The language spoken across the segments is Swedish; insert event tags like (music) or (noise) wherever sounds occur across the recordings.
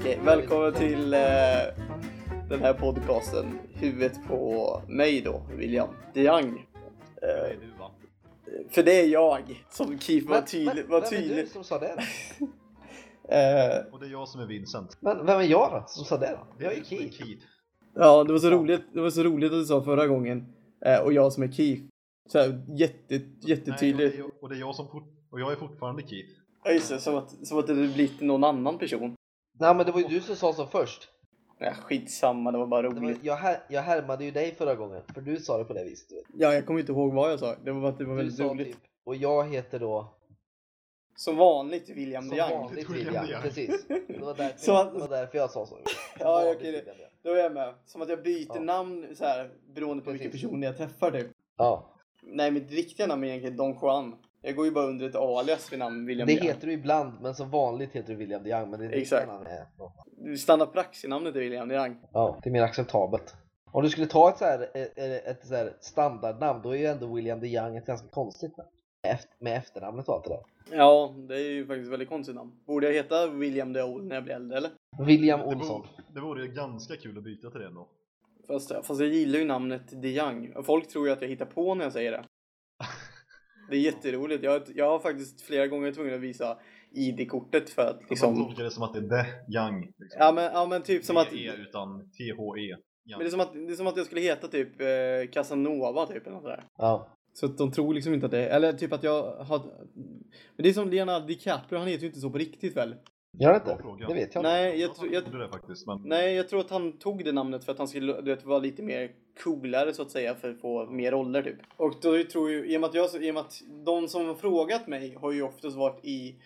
Okej. Välkommen till eh, den här podcasten. Huvudet på mig då, William DeYoung. Va? För det är jag, som Keith var tydlig. Vem är du som sa det? (laughs) Eh, Och det är jag som är Vincent. Men vem är jag då som sa det då? Jag är Keith. Keith. ja, det var, så roligt, det var så roligt att du sa förra gången. Eh, och jag som är Keith. Så här, jätte, Nej, och, jättetydligt. det är, och det är jag som fort, och jag är fortfarande Keith. Ja, just det. Som att, som att det blivit någon annan person. Nej men det var ju du som sa så först. Nej, skitsamma, det var bara Det var, roligt. jag, här, jag härmade ju dig förra gången, för du sa det på det viset. Ja, jag kommer inte ihåg vad jag sa. Det var bara att det var Du väldigt sa roligt. typ, och jag heter då Som vanligt William som DeYoung. vanligt William William. DeYoung. Precis. Det var, därför, Så att- det var därför jag sa så. (laughs) Ja, okej, DeYoung. Då är jag med. Som att jag byter Ja. namn så här beroende på vilken Precis. person jag träffar typ. Ja, Nej, mitt riktiga namn är egentligen Don Juan. Jag går ju bara under ett alias vid namn William det DeYoung. heter du ibland, men som vanligt heter du William DeYoung. Men det är Exakt. namn är, Standard praxi-namnet är William DeYoung. Ja, det är mer acceptabelt. Om du skulle ta ett, så här, ett, ett så här standardnamn, då är ju ändå William DeYoung ett ganska konstigt namn. Efter, med efternamnet och allt det där. Ja, det är ju faktiskt ett väldigt konstigt namn. Borde jag heta William de Old när jag blir äldre eller? William Det Olsson. vore, det vore ju ganska kul att byta till det ändå. Fast, fast jag gillar ju namnet DeYoung. Och folk tror ju att jag hittar på när jag säger det. Det är jätteroligt. Jag, jag har faktiskt flera gånger tvungen att visa ID-kortet för att Man liksom... tolkar det som att det är the young. Liksom. Ja men, ja, men typ som att... E utan THE. Men det är som att, det är som att jag skulle heta typ eh, Casanova typ eller något sådär. Ja. Så att de tror liksom inte att det är, eller typ att jag har... Men det är som Leonardo DiCaprio, han heter ju inte så på riktigt väl? Gör inte? fråga. Det vet jag inte. Nej, jag, tror- jag, det faktiskt. Men nej, jag tror att han tog det namnet för att han skulle du vet, vara lite mer coolare så att säga för att få mer roller typ. Och då tror ju, i och med att, jag, i och med att de som har frågat mig har ju oftast varit i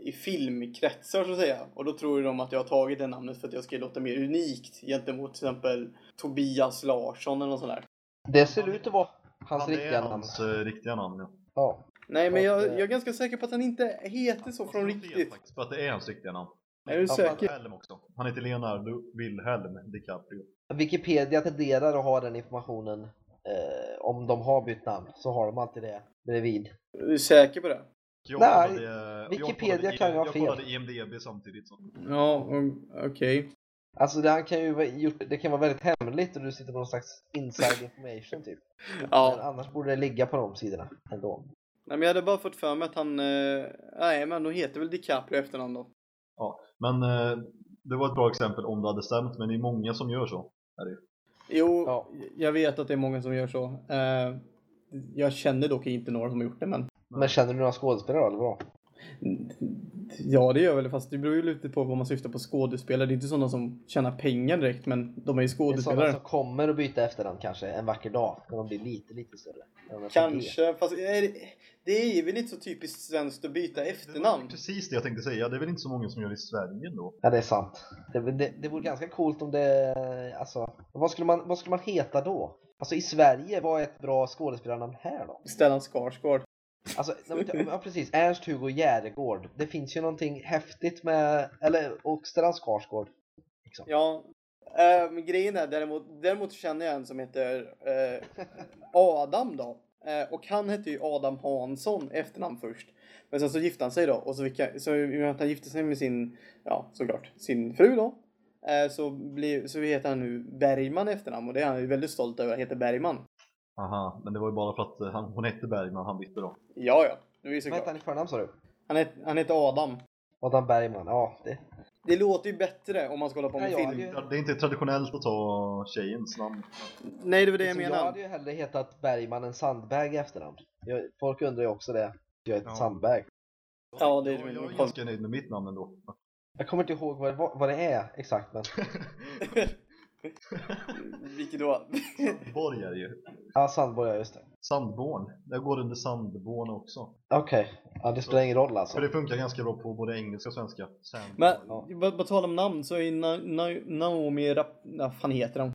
i filmkretsar så att säga. Och då tror ju de att jag har tagit det namnet för att jag ska låta mer unikt gentemot till exempel Tobias Larsson eller något sånt där. Det ser ut att vara hans han riktiga namn. hans eh, riktiga namn. Ja. Ja. Nej men Ja, jag, det- jag är ganska säker på att han inte heter så från riktigt. Faktiskt, för att det är hans riktiga namn. Är du säker? Helm också. Han heter Leonardo Wilhelm DiCaprio. Wikipedia tenderar att ha den informationen eh, om de har bytt namn så har de alltid det bredvid. Är du säker på det? Jag Nej, kollade, Wikipedia jag kan ju ha Jag fel. kollade IMDB samtidigt. Så. Ja, o- okej. Alltså det, han kan ju vara gjort, det kan vara väldigt hemligt och du sitter på någon slags inside information typ. (laughs) Men Ja. annars borde det ligga på de sidorna ändå. Nej men jag hade bara fått för mig att han... Eh, nej men då heter väl DiCaprio i efternamn då. Men eh, det var ett bra exempel om det hade stämt, men det är många som gör så. Jo, Ja. jag vet att det är många som gör så. Eh, jag känner dock inte några som har gjort det men... Men känner du några skådespelare då, eller vadå? Ja det gör väl fast det beror ju lite på vad man syftar på skådespelare. Det är inte sådana som tjänar pengar direkt men de är ju Det är sådana skådespelare. som kommer att byta efternamn kanske en vacker dag när de blir lite, lite större. Kanske, fast är det, det är väl inte så typiskt svenskt att byta Det efternamn? precis det jag tänkte säga. Det är väl inte så många som gör det i Sverige ändå. Ja, det är sant. Det, det, det vore ganska coolt om det, alltså, vad skulle man, vad skulle man heta då? Alltså i Sverige, vad är ett bra skådespelarnamn här då? Stellan Skarsgård. Alltså, ja precis, Ernst-Hugo Järegård. Det finns ju någonting häftigt med, eller, och Stellan Skarsgård. Liksom. Ja, äh, men grejen är däremot, däremot känner jag en som heter äh, Adam då. Äh, och han hette ju Adam Hansson efternamn först. Men sen så gifte han sig då och så, fick jag, så i och med att han gifte sig med sin, ja såklart, sin fru då. Så, blev, så heter han nu Bergman i efternamn och det är han ju väldigt stolt över, han heter Bergman. Aha, men det var ju bara för att eh, han, hon hette Bergman, han bytte då. Ja, ja, det är ju Vad såklart. heter han i förnamn sa du? Han, het, han heter Adam. Adam Bergman, ja. Det. Det låter ju bättre om man ska hålla på med Nej, ja, film. det- Det är inte traditionellt att ta tjejens namn. Nej, det var det jag Liksom, jag menade. hade ju hellre hetat Bergman än Sandberg i efternamn. Jag, folk undrar ju också det. Jag heter Ja. Sandberg. Ja, det är jag, jag är ganska nöjd med mitt namn ändå. Jag kommer inte ihåg vad det, var, vad det är exakt men (laughs) (laughs) (laughs) Vilket då? Sandborg är det ju. ja, Sandborg, ja just det. Sandborn. Jag går under Sandborn också. Okej, ja, det spelar ingen roll alltså. För det funkar ganska bra på både engelska och svenska. Sandborn. Men Ja. vad på tal om namn så är Na, Na, Naomi Rap... Vad fan heter hon?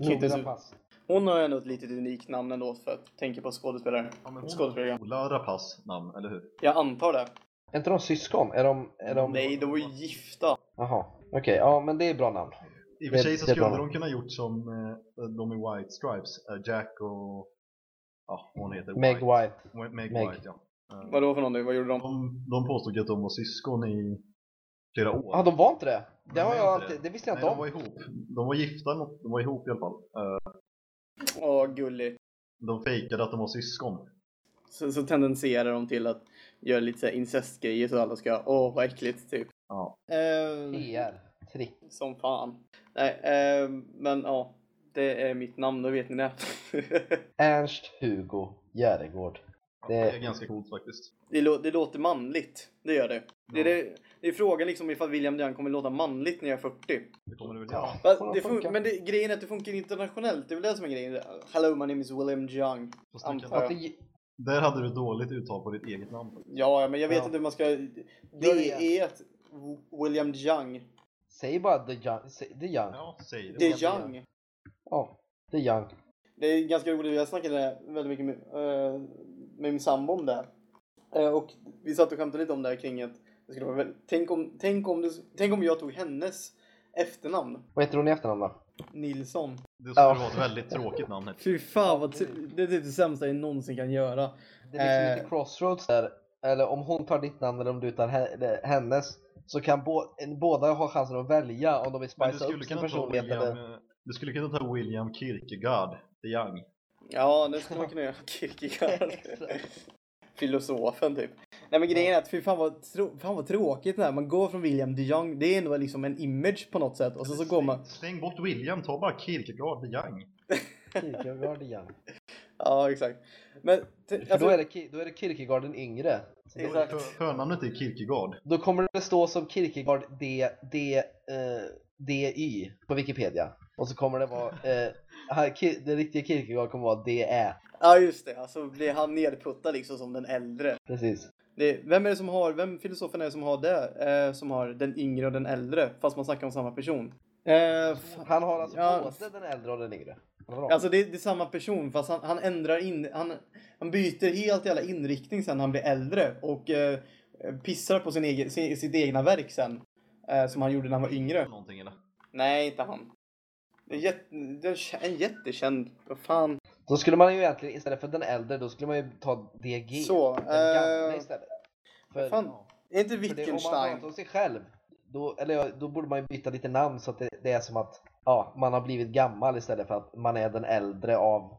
Nora Pass. Hon har ändå ett litet unikt namn ändå för att tänka på skådespelare. ja, men hon skådespelare. Ola Rapace namn, eller hur? Jag antar det. Är inte de syskon? Är de... Är de... Nej, de var ju gifta. Jaha, okej, ja men det är bra namn. I och för sig så skulle de kunna gjort som eh, de i White Stripes. eh, Jack och... Ja, hon heter. Meg White. Meg, Meg. White, ja. Eh, Vadå för någonting? Vad gjorde de? De, de påstod att de var syskon i flera år. Ja, de var inte det. Det, De har jag alltid, det. visste jag inte de var om. ihop. De var gifta, de var ihop i alla fall. Åh, gullig. De fejkade att de var syskon. Så, så tendenserar de till att göra lite incestgrejer så alla ska, åh vad äckligt typ. Ja. Eh, PR. Trick. som fan. Nej, eh, men ja. Det är mitt namn, då vet ni det. (laughs) Ernst Hugo Järegård. Det är Det, ganska coolt faktiskt. det, lå- det låter manligt. Det gör det. Det är, det, det är frågan liksom ifall William Young kommer låta manligt när jag är 40. Det kommer det väl Ja. det men det, grejen är att det funkar internationellt. Det är väl det som är grejen. Hello, my name is William du Antar jag. det, där hade du dåligt uttal på ditt eget namn. Ja, men jag vet Ja. inte hur man ska... Det är ett William Young. Säg bara The Young. Säg, the young. Ja, säg det. Är Young. Ja, The Young. Det är ganska roligt. Jag snackade väldigt mycket med, eh, med min sambo om det. Eh, och vi satt och skämtade lite om det här kring att det skulle vara väl, tänk, om, tänk, om det, tänk om jag tog hennes efternamn. Vad heter hon i efternamn då? Nilsson. Det skulle Ja. vara ett väldigt tråkigt namn. Fy fan vad det är typ det sämsta jag någonsin kan göra. Det är liksom Eh. lite crossroads där. Eller om hon tar ditt namn eller om du tar hennes. Så kan en- båda ha chansen att välja om de vill spicea upp sin personlighet William, eller... eh, du skulle kunna ta William Kierkegaard, the young. Ja, det skulle man kunna göra. Kierkegaard. (laughs) Filosofen typ. Nej men grejen är att fy fan vad, trå- fan vad tråkigt det här. Man går från William de Young. Det är ändå liksom en image på något sätt. Och så, så går man... Släng bort William, ta bara Kierkegaard, the young. Kierkegaard igen. Ja, exakt. Men... För Alltså, då är, det, då är det Kierkegaard den yngre. Exakt. Förnamnet är Kierkegaard. Då kommer det stå som Kierkegaard D, D, eh, DY på Wikipedia. Och så kommer det vara, eh, den riktiga Kierkegaard kommer vara DE. Ja, just det. Alltså blir han nedputtad liksom som den äldre. Precis. Det, vem är det som har, vem filosofen är det som har det? Eh, som har den yngre och den äldre, fast man snackar om samma person. Eh, Han har alltså Ja. både den äldre och den yngre. Alltså det, det är samma person, fast han, han ändrar in, han, han byter helt jävla inriktning sen när han blir äldre och eh, pissar på sin egen, sin, sitt egna verk sen. Eh, som han gjorde när han var yngre. Någonting eller? Nej, inte han. Det är, jätte, det är en jättekänd, vad fan. Då skulle man ju egentligen istället för den äldre, då skulle man ju ta DG. Så, den gamla eh, istället. För, fan, Är inte för det, om man Wittgenstein? pratar om sig själv, då, eller, då borde man ju byta lite namn så att det, det är som att ja, man har blivit gammal istället för att man är den äldre av,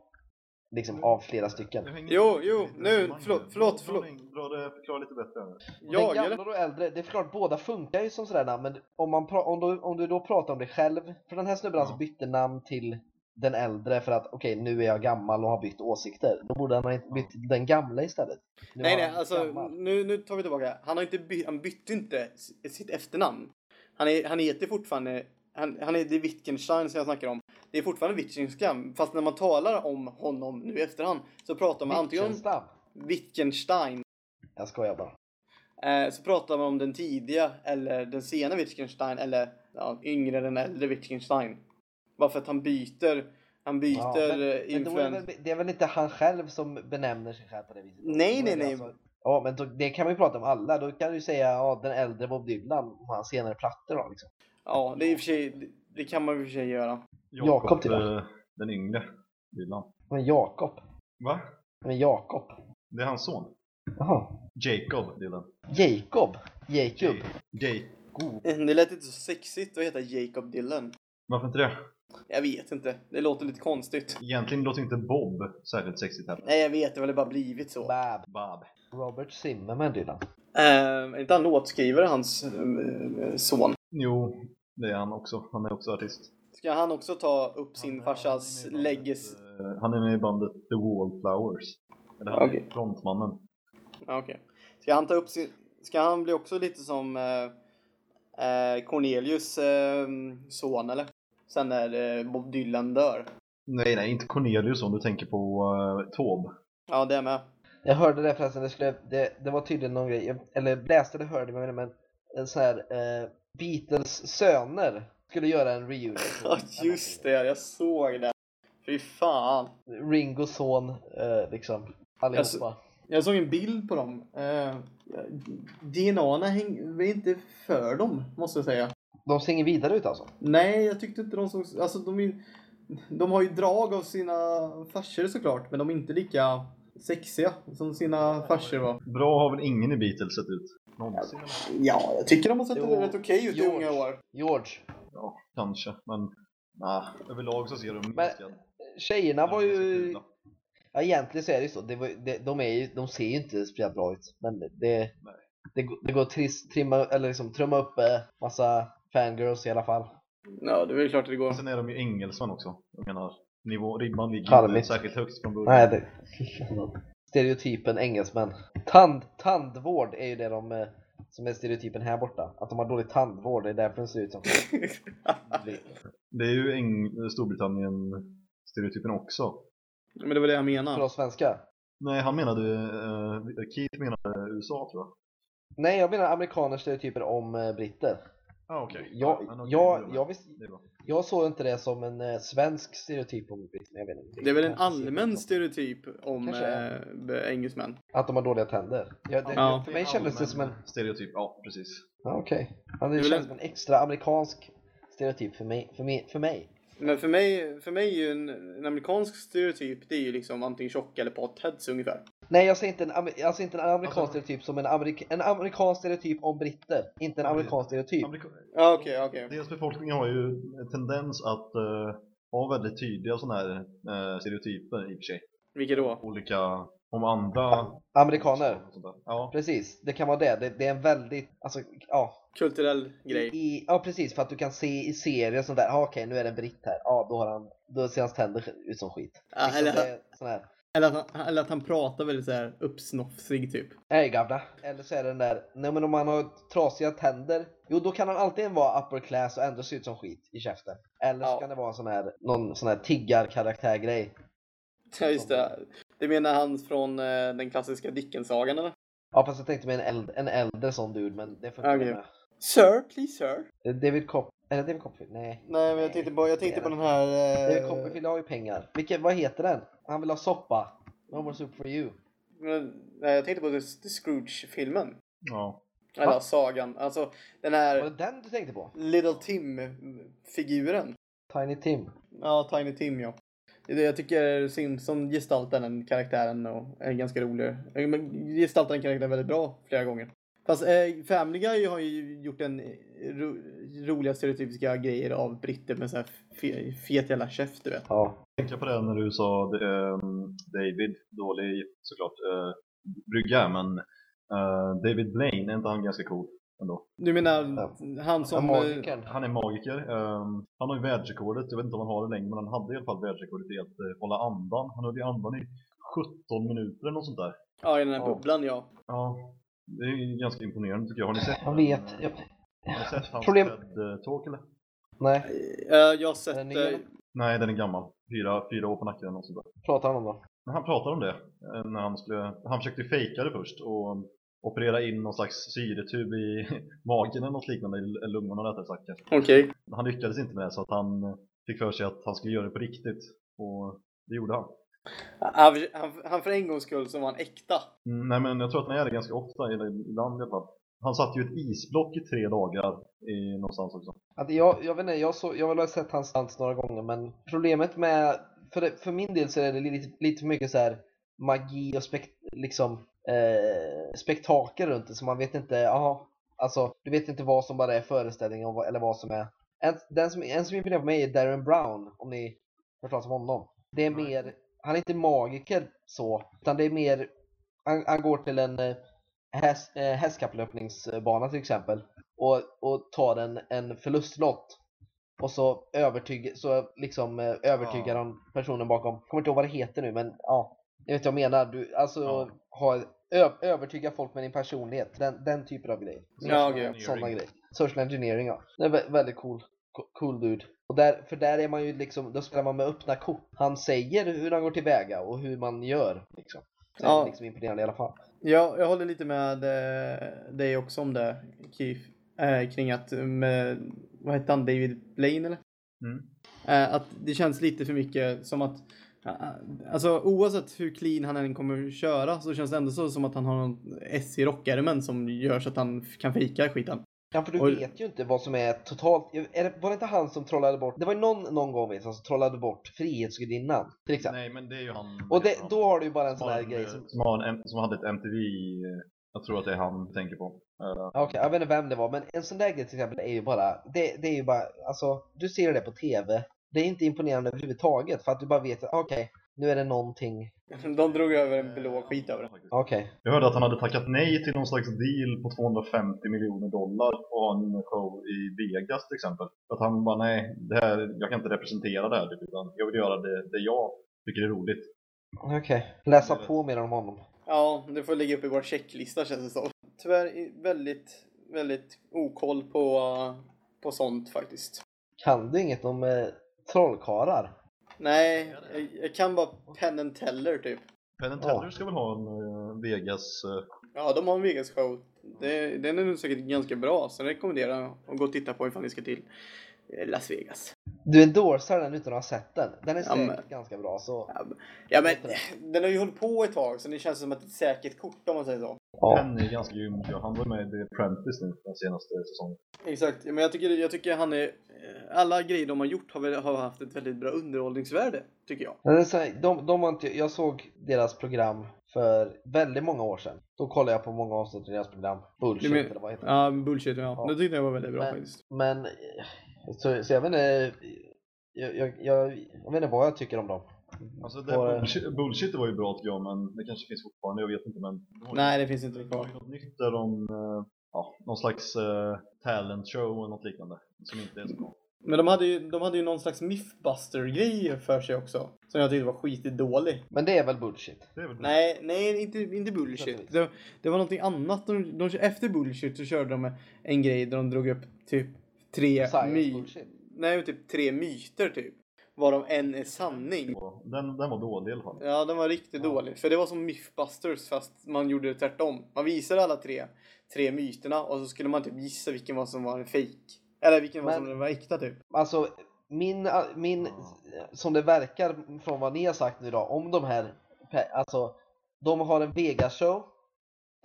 liksom, av flera stycken. Jo, jo, nu, förlåt, förlåt, förlåt. Det, förklara lite bättre. Jag gamla och äldre, det är klart båda funkar ju som sådär men om, man pra- om, du, om du då pratar om dig själv, för den här snubben Ja. alltså bytte namn till den äldre för att okej nu är jag gammal och har bytt åsikter. Då borde han ha inte bytt till den gamla istället. Nu Nej, nej, alltså gammal. nu, nu tar vi tillbaka. Han har inte by, han bytte inte sitt efternamn. Han, är, han heter fortfarande, han, han är det är Wittgenstein som jag snackar om. Det är fortfarande Wittgenstein, fast när man talar om honom nu i efterhand så pratar man antingen om Wittgenstein. Jag skojar bara. eh, så pratar man om den tidiga eller den sena Wittgenstein eller ja, yngre den äldre Wittgenstein. Bara för att han byter, han byter Ja, men, eh, men då är det, influens. det är väl inte han själv som benämner sig själv på det viset? Nej, nej, nej. ja, men då, det kan man ju prata om alla. Då kan du säga ja, den äldre Bob Dylan och hans senare plattor då liksom. Ja, det är i och för sig, det, kan man i och för sig göra. Jakob till eh, Den yngre. Dylan. Men Jakob. Va? Men Jakob. Det är hans son. Jaha. Jacob Dylan. Jacob. Jacob. Jacob. Det lät inte så sexigt att heta Jacob Dylan. Varför inte det? Jag vet inte. Det låter lite konstigt. Egentligen låter inte Bob särskilt sexigt heller. Nej, jag vet. Det har väl bara blivit så. Bab. Bob. Robert Zimmerman Dylan. Eh, är inte han låtskrivare, hans eh, son? Jo, det är han också. Han är också artist. Ska han också ta upp sin Han- farsas han är med i bandet, legacy? eh, Han är med i bandet The Wallflowers. Eller han Okej. är frontmannen. Ja, Okej. Ska han ta upp sin... Ska han bli också lite som eh, eh, Cornelius eh, son, eller? Sen när eh, Bob Dylan dör. Nej, nej, inte Cornelius om du tänker på uh, Taube. Ja, det med. Jag hörde det förresten, det, skulle, det, det var tydligen någon grej, jag, eller läste det hörde men, men en sån här eh, Beatles söner skulle göra en reunion. (laughs) Ja, just det. Jag såg det. Fy fan. Ringos son, eh, liksom, allihopa. Alltså- Jag såg en bild på dem. Eh, DNA-na häng- är inte för dem, måste jag säga. De ser inget vidare ut alltså? Nej, jag tyckte inte de såg... Alltså, de, är, de har ju drag av sina farsor såklart, men de är inte lika sexiga som sina farsor var. Bra har väl ingen i Beatles sett ut? Någonsin. Ja, jag tycker de har sett Jo, rätt okej ut i George. unga år. George. Ja, kanske. Men nej, överlag så ser de Men minskat. tjejerna var ju... Ja egentligen så är det ju så. Det var, det, de, är ju, de ser ju inte speciellt bra ut. Men det, det, det, går- att tris, trimma, eller liksom, trumma upp eh, massa fangirls i alla fall. Ja, det är väl klart att det går. Sen är de ju engelsmän också. Jag menar, nivå, ribban ligger Charmigt. inte särskilt högt från början. Nej, det... (laughs) Stereotypen engelsmän. Tand, tandvård är ju det de, eh, som är stereotypen här borta. Att de har dålig tandvård, det är därför de ser ut som (laughs) Det är ju Eng- Storbritannien-stereotypen också. Men det var det jag För menade. oss svenskar. Nej, han menade, uh, Keith menade USA tror jag. Nej, jag menar amerikaners stereotyper om eh, britter. Ah, okej. Jag, Ja, okej, jag, jag, visst, jag såg inte det som en eh, svensk stereotyp om britter. Jag vet inte. Det är väl en Jag allmän stereotyp om äh, engelsmän. Att de har dåliga tänder. Ja, det, Ja. För mig kändes det som en... Stereotyp, ja precis. Ja, Okej. Ja, Det det känns en- som en extra amerikansk stereotyp för mig. För mig, för mig. Men för mig, för mig är ju en, en amerikansk stereotyp, det är ju liksom antingen tjocka eller potheads ungefär. Nej, jag säger inte en, säger inte en amerikansk Alltså- stereotyp som en, amerik en amerikansk stereotyp om britter. Inte en amerikansk stereotyp. Amerika- Ja, okej, okej. Deras befolkning har ju en tendens att eh, ha väldigt tydliga sådana här eh, stereotyper i och för sig. Vilka då? Olika, om andra... Amerikaner. Ja, Precis, det kan vara det. Det, det är en väldigt, alltså, ja. Kulturell grej. I, ja precis, för att du kan se i serier sånt där, ah, okej nu är det en britt här, ja då har han, då ser hans tänder ut som skit. Ja, Liksom, eller, det är sån här, eller, att han, eller att han pratar väldigt så här uppsnofsig typ. hej gamla. Eller så är det den där, nej men om man har trasiga tänder, jo då kan han alltid vara upper class och ändå se ut som skit i käften. Eller så Ja. kan det vara en sån här, någon sån här tiggarkaraktärgrej. Ja, just det. Det menar han från eh, den klassiska Dickens-sagan eller? Ja fast jag tänkte med en äldre, en äldre sån dude, men det får inte Okej. vara Sir, please sir. med. David Cop, eller David Copperfield? Nej. Nej, men jag tänkte på, jag tänkte på den här... David Eh, Copperfield har ju pengar. Vilket, vad heter den? Han vill ha soppa. No more soup for you. men, nej, jag tänkte på The, The Scrooge-filmen. ja. Eller Va? sagan. Alltså den Var här det den du tänkte på? Little Tim-figuren. Tiny Tim. Ja, Tiny Tim ja. Det är det Jag tycker Simpson gestaltar den karaktären och är ganska rolig. Men Gestaltar den karaktären väldigt bra flera gånger. Fast eh, Family Guy har ju gjort en eh, ro, roliga stereotypiska grejer av britter med så här fe, fet jävla käft du vet. Ja. tänkte på det när du sa ehm, David, dålig såklart, uh, brygga, men eh, David Blaine, är inte han ganska cool ändå? Du menar han som... Som eh. Han är magiker, ehm, han har ju världsrekordet, jag vet inte om han har det längre, men han hade i alla fall världsrekordet i att eh, hålla andan. Han höll i andan i 17 minuter eller något sånt där. Ja, i den här Ja. bubblan ja. Ja, det är ju ganska imponerande tycker jag. Har ni sett Jag vet. Jag... Har ni sett hans Problem- TED-talk eller? Nej, Eh, jag har är sett... den ny eh? Nej, den är gammal. Fyra, fyra år på nacken eller något sånt där. Pratar han om då? Men han pratade om det. eh, När han, skulle, han försökte fejka det först och operera in någon slags syretub i (laughs) magen eller något liknande, i lungorna rättare sagt. Okej. Han lyckades inte med det så att han fick för sig att han skulle göra det på riktigt. Och det gjorde han. Han, han, han för en gångs skull så var han äkta. Mm, nej men jag tror att han är det ganska ofta, eller ibland i alla fall. Han satt ju ett isblock i tre dagar i någonstans också. Att jag, jag vet inte, jag, så, jag har väl sett hans dans några gånger men problemet med, för, det, för min del så är det lite, lite för mycket så här magi och spek, liksom, eh, spektakel runt det så man vet inte, jaha, alltså du vet inte vad som bara är föreställning och vad, eller vad som är. En, den som, en som imponerar på mig är Darren Brown, om ni hört talas om honom. Det är Nej. mer, han är inte magiker så, utan det är mer, han, han går till en eh, häst, eh, hästkapplöpningsbana till exempel och, och tar en, en förlustlott och så, övertyg, så liksom eh, övertygar Ja. han personen bakom, kommer inte ihåg vad det heter nu men ja, jag vet vad jag menar. Du, alltså Ja. ha, ö, övertyga folk med din personlighet, den, den typen av grej. Ja, okej. Sådana grejer. Social engineering ja. Det är vä- väldigt cool, co- cool dude. Och där, för där är man ju liksom, då spelar man med öppna kort. Han säger hur han går tillväga och hur man gör liksom. Så Ja. det är liksom imponerande i alla fall. Ja, jag håller lite med eh, dig också om det, Keith. Eh, kring att med, vad hette han, David Blaine eller? Mm. Eh, att det känns lite för mycket som att eh, Alltså oavsett hur clean han än kommer köra så känns det ändå så som att han har någon S i rockärmen som gör så att han kan fejka skiten. Ja för du Och- vet ju inte vad som är totalt, är det, var det inte han som trollade bort, det var ju någon, någon gång vet som trollade bort Frihetsgudinnan till exempel. Nej men det är ju han. Och det, då har du ju bara en sån här grej en, som, som, har en, som hade ett MTV, Jag tror att det är han du tänker på. Eh, Okej, jag vet inte vem det var, men en sån där grej till exempel är ju bara, det, det är ju bara, alltså, du ser det på TV, det är inte imponerande överhuvudtaget för att du bara vet, att, okej, nu är det någonting, (laughs) De drog över en blå skit över det. okej. Jag hörde att han hade tackat nej till någon slags deal på 250 miljoner dollar och ha en show i Vegas till exempel. Att han bara, nej, det här, jag kan inte representera det här, typ, utan jag vill göra det, det jag tycker är roligt. Okej, läsa på mer om honom. Ja, det får ligga upp i vår checklista känns det som. Tyvärr är väldigt, väldigt okoll på, på sånt faktiskt. Kan du inget om eh, trollkarlar? Nej, jag, jag kan bara Penn and Teller typ. Penn and Ja. Teller ska väl ha en eh, Vegas... eh, Ja, de har en Vegas show. Det, den är nog säkert ganska bra, så jag rekommenderar att gå och titta på ifall ni ska till Las Vegas. Du endorsar den utan att ha sett den. Den är Ja, men- säkert ganska bra så. Ja, men- Ja, men den har ju hållit på ett tag, så det känns som att det är ett säkert kort om man säger så. Ja. Penn är ganska grym. Han var med i The Apprentice nu den senaste säsongen. Exakt, men jag tycker, jag tycker han är... eh, Alla grejer de har gjort har, väl, har haft ett väldigt bra underhållningsvärde, tycker jag. Men så här, de, de har inte, jag såg deras program för väldigt många år sedan. Då kollade jag på många avsnitt i deras program. Bullshit men- eller vad heter det? Ja, bullshit, ja. Ja. Det tyckte jag var väldigt bra Men- faktiskt. Men, eh, så, så jag vet inte, jag, jag, jag, jag vet inte vad jag tycker om dem. Alltså det, Och, bullshit, bullshit var ju bra tycker jag, men det kanske finns fortfarande, jag vet inte men... Nej, det finns inte Det var kvar. ju något nytt där de, eh, ja, någon slags eh, talent show eller något liknande. Som inte är så bra. Men de hade ju, de hade ju någon slags Mythbuster-grej för sig också. Som jag tyckte var skitigt dålig. Men det är väl bullshit? Det är väl Nej, nej, inte, inte bullshit. Det, det var någonting annat. De, de, efter bullshit så körde de en grej där de drog upp typ tre my. Nej, typ tre myter typ. Varav en är sanning. Den, den var dålig i alla fall. Ja, den var riktigt Ja. dålig. För det var som Mythbusters fast man gjorde det tvärtom. Man visade alla tre, tre myterna och så skulle man typ gissa vilken var som var en fake. Eller vilken var Men- som var äkta typ. Alltså, min, min, som det verkar från vad ni har sagt nu då, om de här, alltså, de har en Vegas-show,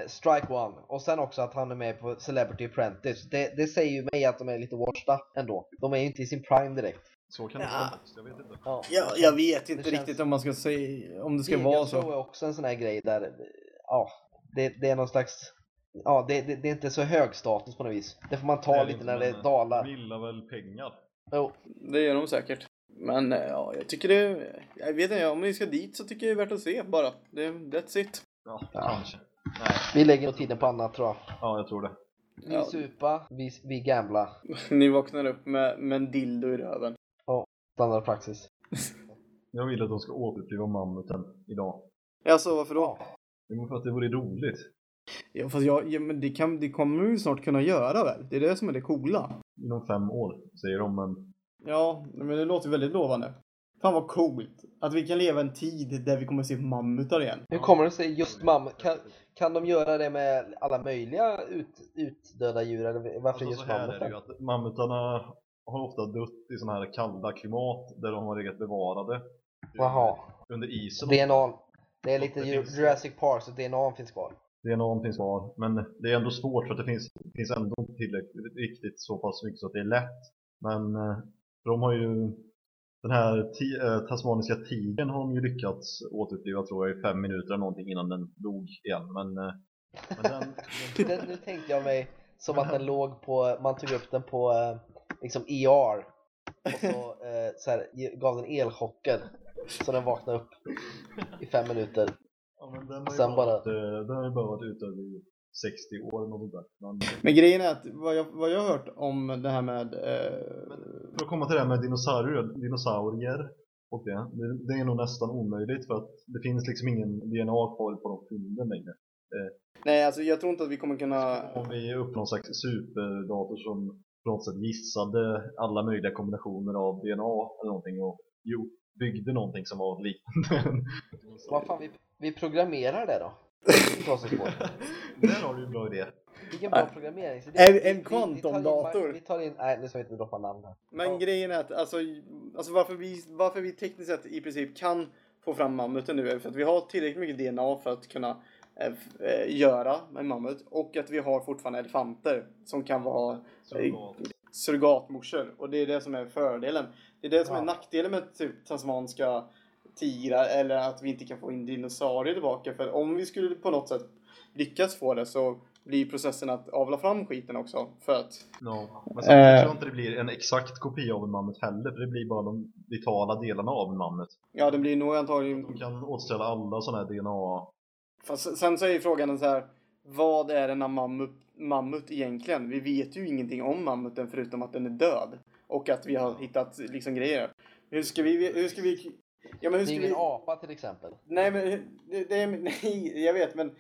Strike One, och sen också att han är med på Celebrity Apprentice. Det, det säger ju mig att de är lite washed ändå. De är ju inte i sin prime direkt. Så kan det Ja. vara jag vet inte. Ja. Ja, jag vet inte Det känns- riktigt om man ska säga, om det ska vara Vegas-show så. är också en sån här grej där, ja, det, det är någon slags, ja, det, det, det är inte så hög status på något vis. Det får man ta Nej, lite när det dalar. De gillar väl pengar. Jo, Det gör de säkert. Men eh, ja, jag tycker det, jag vet inte, om ni ska dit så tycker jag det är värt att se bara. Det, that's it. Ja, Ja. kanske. Nej, vi lägger nog tiden på annat tror jag. ja jag tror det. Vi Ja. supa, vi, vi gambla. (laughs) Ni vaknar upp med, med en dildo i röven. Standardpraxis. (laughs) Jag vill att de ska återuppliva mammuten idag. Alltså varför då? Det är för att det vore roligt. Ja, fast jag, ja, men det, kan, det kommer vi snart kunna göra väl? Det är det som är det coola. Inom fem år, säger de, men Ja, men det låter väldigt lovande. Fan vad coolt. Att vi kan leva en tid där vi kommer se mammutar igen. Hur kommer det sig just mamma? Kan, kan de göra det med alla möjliga ut, utdöda djur? Eller varför alltså, just så här är det ju att mammutarna har ofta dött i sådana här kalla klimat där de har legat bevarade. Jaha. Under isen. DNA. Det är lite Det finns- Jurassic Park så DNA finns kvar. DNA finns kvar. Men det är ändå svårt för att det finns, finns ändå inte tillräckligt riktigt så pass mycket så att det är lätt. Men eh, de har ju den här eh, tasmaniska tigern har de ju lyckats återuppliva tror jag i fem minuter eller någonting innan den dog igen. Men, eh, men den, (laughs) Den, nu tänkte jag mig som att den låg på, man tog upp den på eh, liksom ER och så, så här, gav den elchocker så den vaknade upp i fem minuter. ja, men den har ju Sen bara, varit, den har ju bara varit ute i 60 år något där. Men, Men grejen är att vad jag, vad jag har hört om det här med... Eh, för att komma till det här med dinosaurier, dinosaurier och det, det, det är nog nästan omöjligt för att det finns liksom ingen DNA kvar på de fynden längre. nej, alltså jag tror inte att vi kommer kunna... Om vi upp någon slags superdator som på något sätt gissade alla möjliga kombinationer av DNA eller någonting och jo, byggde någonting som var liknande. Vad fan, vi, vi programmerar det då? Där har du en bra idé. Vilken bra programmeringsidé. En- en Vi- vi- vi tar in- kvantumdator. Nej nu ska vi inte droppa namn här. Men Ja. grejen är att alltså, alltså varför, vi, varför vi tekniskt sett i princip kan få fram mammuten nu är för att vi har tillräckligt mycket DNA för att kunna eh, eh, göra en mammut och att vi har fortfarande elefanter som kan vara Surrogat. surrogatmorsor och det är det som är fördelen. Det är det som Ja. är nackdelen med typ tasmanska tigrar eller att vi inte kan få in dinosaurier tillbaka för om vi skulle på något sätt lyckas få det så blir processen att avla fram skiten också. För att, Ja. Men samtidigt Eh. tror jag inte det blir en exakt kopia av en mammut heller, för det blir bara de vitala delarna av en mammut. ja det blir nog De antagligen... kan återställa alla sådana här DNA Fast sen så är ju frågan så här, vad är en mammut, mammut egentligen? Vi vet ju ingenting om mammuten förutom att den är död. Och att vi har hittat liksom grejer. Hur ska vi, hur ska vi... Ja men hur Det är ingen vi... apa till exempel. Nej men det, det är, (laughs) nej, jag vet men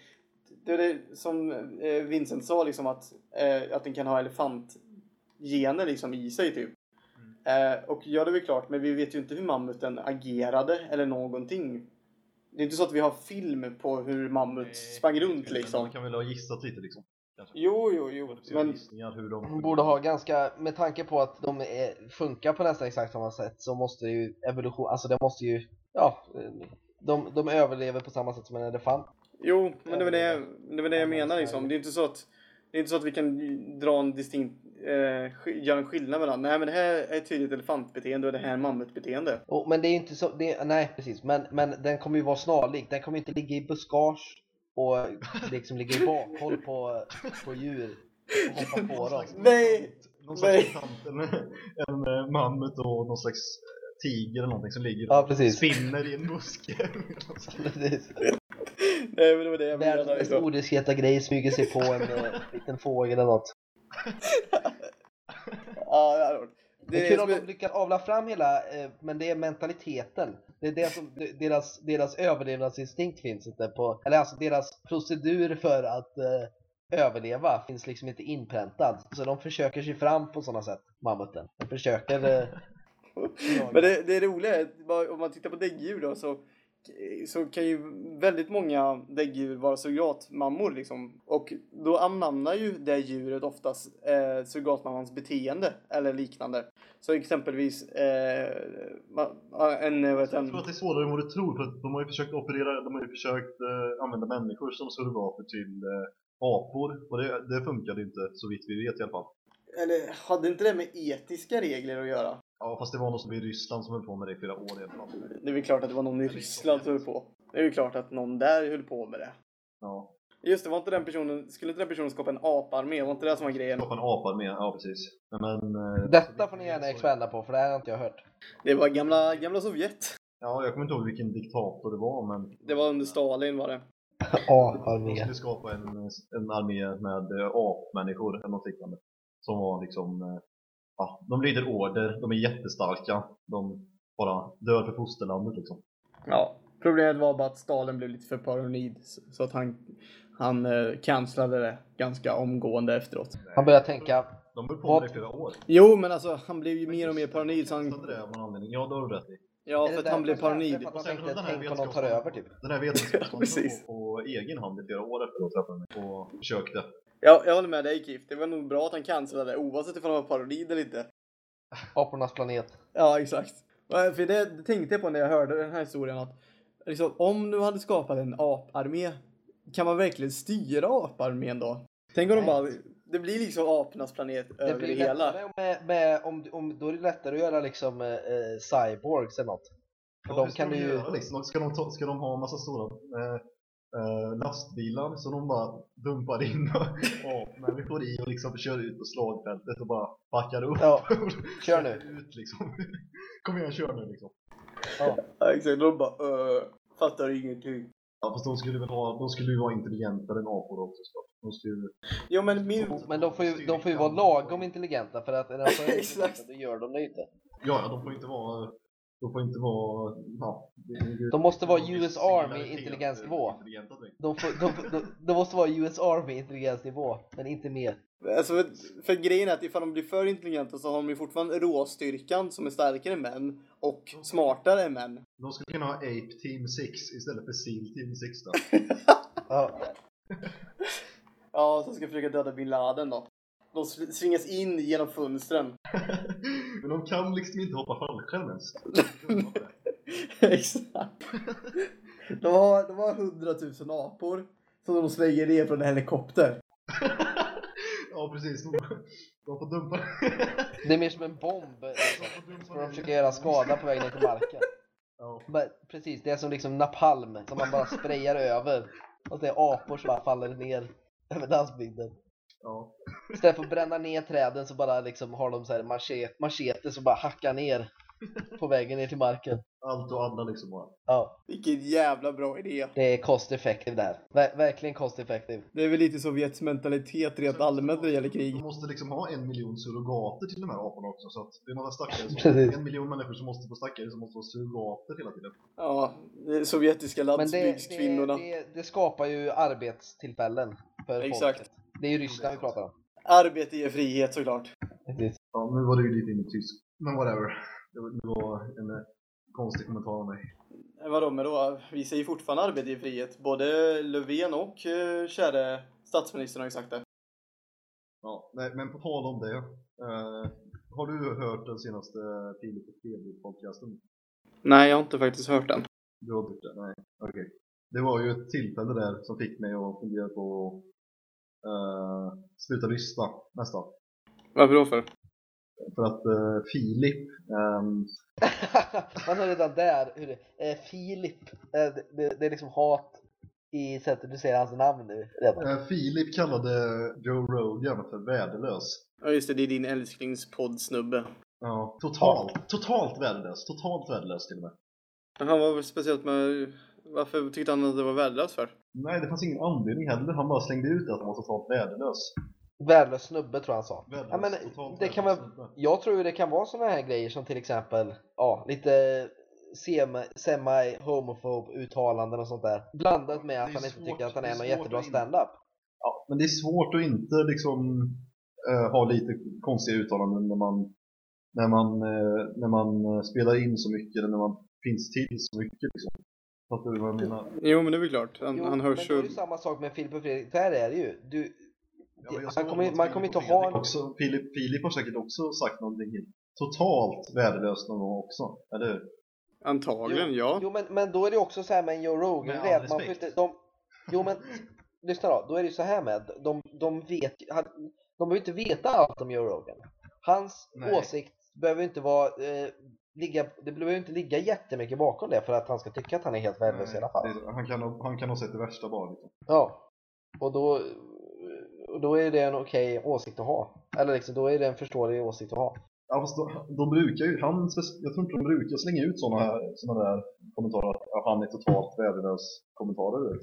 det är det som eh, Vincent sa liksom att, eh, att den kan ha elefantgener liksom i sig typ. Eh, och ja det är väl klart men vi vet ju inte hur mammuten agerade eller någonting. Det är inte så att vi har film på hur mammut sprang runt liksom. Man kan väl ha gissat lite liksom. Kanske. Jo, jo, jo. Men... Hur de... De borde ha ganska, med tanke på att de är, funkar på nästan exakt samma sätt så måste ju evolution, alltså det måste ju, ja, de, de överlever på samma sätt som en elefant. jo, men det var det, det, var det jag menar liksom. Det är inte så att det är inte så att vi kan dra en distinkt, eh, göra en skillnad mellan, nej men det här är ett tydligt elefantbeteende och det här är mammutbeteende. Och, men det är inte så, det, nej precis, men, men den kommer ju vara snarlik, den kommer inte ligga i buskage och liksom ligga i bakhåll på, på djur och hoppa på Någon dem. Nej! Någon slags en, en eh, mammut och någon slags eh, tiger eller någonting som ligger Ja, och spinner i en buske. (laughs) Nej men det var det jag Världens menade mest liksom. odiskreta grej smyger sig på en eh, liten fågel eller något. (laughs) Ja, det hade varit. Det är kul om de lyckas avla fram hela, eh, men det är mentaliteten. Det är det som, deras, deras överlevnadsinstinkt finns inte på, eller alltså deras procedur för att eh, överleva finns liksom inte inpräntad. Så de försöker sig fram på sådana sätt, mammuten. De försöker... Eh, (laughs) Men det, det roliga är om man tittar på däggdjur då så, så kan ju väldigt många däggdjur vara surrogatmammor liksom. Och då anamnar ju det djuret oftast eh, surrogatmammans beteende eller liknande. Så exempelvis eh, en, vad heter Jag tror att det är svårare än vad du tror för att de har ju försökt operera, de har ju försökt eh, använda människor som surrogater till eh, apor och det, det funkade inte så vitt vi vet i alla fall. Eller hade inte det med etiska regler att göra? Ja fast det var någon som i Ryssland som höll på med det i flera år i alla fall. Det är väl klart att det var någon i Ryssland som höll på. Det är ju klart att någon där höll på med det. Ja. Just det, var inte den personen, skulle inte den personen skapa en aparmé? Var inte det som var grejen? Skapa en apa med, ja precis. Men, eh, detta får ni gärna expanda på, för det här har inte jag hört. Det var gamla, gamla Sovjet. Ja, jag kommer inte ihåg vilken diktator det var men Det var under Stalin var det. (laughs) Ja, de skulle skapa en, en armé med eh, apmänniskor eller något liknande. Som var liksom, eh, ja, de lyder order, de är jättestarka, de bara dör för fosterlandet liksom. Ja. Problemet var bara att Stalin blev lite för paranoid. Så att han, han eh, cancellade det ganska omgående efteråt. Han börjar tänka, De höll på med det i flera år. Jo, men alltså han blev ju mer och mer paranoid. Så Han... Ja, det har du rätt i. Ja, Är för att han blev paranoid. Och sen tänkte, den här tänk om de tar över typ. Den här vetenskapsmannen (laughs) precis. på, på egen hand i flera år efter att ha träffat mig och försökte. Ja, jag håller med dig Kif. Det var nog bra att han cancellade oavsett om han var paranoid eller inte. Apornas planet. Ja, exakt. Ja, För det, det tänkte jag på när jag hörde den här historien att liksom, om du hade skapat en aparmé, kan man verkligen styra aparmén då? Tänk om de Nej. bara, det blir liksom apornas planet Det över blir det hela. med, med om, om, då är det lättare att göra liksom eh, eh, cyborgs eller något. För Ja, de kan de ju... göra, liksom? ska, de ta, ska de ha en massa stora eh, eh, lastbilar som de bara dumpar in apmänniskor (laughs) i och liksom kör ut på slagfältet och bara backar upp? Ja, (laughs) kör nu. Ut, liksom. (laughs) Kom igen, kör nu liksom. Ja. Ja, exakt. De bara, uh, fattar ingenting. Ja, fast de skulle väl ha, de skulle ju vara intelligentare än apor också såklart. Skulle ju... Jo, men min... Men de får ju, de får ju vara lagom intelligenta för att är de för (laughs) intelligenta, då gör de det inte. Ja, de får inte vara... De får inte vara... Ja, ju- De måste vara de US Army intelligensnivå. direkt. De, får, de, de, de måste vara US Army intelligensnivå, men inte mer. Alltså, för, för grejen är att ifall de blir för intelligenta så har de ju fortfarande råstyrkan som är starkare än män och smartare än män. De skulle kunna ha Ape Team 6 istället för Seal Team 6 då. (laughs) Ja, (laughs) Ja, som ska försöka döda bin Laden då. De sv- svingas in genom fönstren. (laughs) Men de kan liksom inte hoppa fallskärm ens. (laughs) Exakt. De har, de har hundratusen apor som de slänger ner från en helikopter. (laughs) ja precis, de, de får dumpa det är mer som en bomb. Liksom. För de försöker göra skada på väg ner till marken. Ja, Men, precis, det är som liksom napalm som man bara sprayar över. Och det är apor som bara faller ner över landsbygden. Ja. Istället för att bränna ner träden så bara liksom har de så här machete, machete som bara hackar ner på vägen ner till marken. Allt och alla liksom bara. Ja, Vilken jävla bra idé. det är cost effective där. Ver verkligen cost effective. Det är väl lite Sovjets mentalitet rent allmänt när det gäller krig. De måste liksom ha en miljon surrogater till de här aporna också så att det är några stackare som, en miljon människor som måste få stackare som måste vara surrogater hela tiden. Ja, de sovjetiska Men det, det, landsbygdskvinnorna. det, det skapar ju arbetstillfällen för Exakt. folket. Det är ju Ryssland vi pratar om. Arbete ger frihet såklart. Precis. Ja, nu var det ju lite inne tysk. Men whatever. Det var, det var en eh, konstig kommentar av mig. Eh, Vadå, men då? Vi säger fortfarande arbete ger frihet. Både Löfven och uh, käre statsministern har ju sagt det. Ja, nej, men på tal om det. Eh, har du hört den senaste Filip och Fredrik-podcasten? Nej, jag har inte faktiskt hört den. Du har inte det? Nej, okej. Det var ju ett tillfälle där som fick mig att fundera på eh, sluta lyssna nästan. Varför då för? För att eh, Filip, ehm, (laughs) Man hör redan där hur det är. Filip. Eh, det, det, det är liksom hat i sättet du säger hans namn nu redan. eh, Filip kallade Joe Rogan för värdelös. Ja, just det. Det är din älsklingspodd-snubbe. Ja, totalt, totalt värdelös, totalt värdelös till och med. Han var väl speciellt med... Varför tyckte han att det var värdelöst för? Nej, det fanns ingen anledning heller. Han bara slängde ut att han var totalt värdelös. Värdelös snubbe tror jag han sa. Värdelös, Ja, men det kan snubbe. jag tror det kan vara sådana här grejer som till exempel ja, lite semi- semi-homofob uttalanden och sånt där. Blandat med att Det han inte tycker att han det är är någon jättebra stand-up. Ja, men det är svårt att inte liksom eh, ha lite konstiga uttalanden när man när man, eh, när man eh, spelar in så mycket eller när man finns till så mycket liksom. Fattar du vad jag menar? Jo, men det är väl klart. Han, Jo, han men hörs är ju... det ju samma sak med Filip och Fredrik. Där är det ju. Du, Ja, såg kommer, man Filip kommer inte ha en... också, Filip, Filip har säkert också sagt någonting totalt värdelöst någon gång också, eller hur? Antagligen, ja. Jo men, men då är det också så här med en Joe Rogan Med är all man får inte, de, Jo men lyssna då, då är det ju så här med de, de vet han, De behöver inte veta allt om Joe Rogan. Hans Nej. åsikt behöver inte vara eh, ligga, Det behöver inte ligga jättemycket bakom det för att han ska tycka att han är helt värdelös i alla fall. Det- Han kan, ha- han kan ha sett det värsta bara liksom. Ja. Och då, då är det en okej åsikt att ha. Eller liksom, då är det en förståelig åsikt att ha. Ja, fast de, de brukar ju, han, jag tror inte de brukar slänga ut sådana här, såna där kommentarer att han är totalt värdelös kommentarer.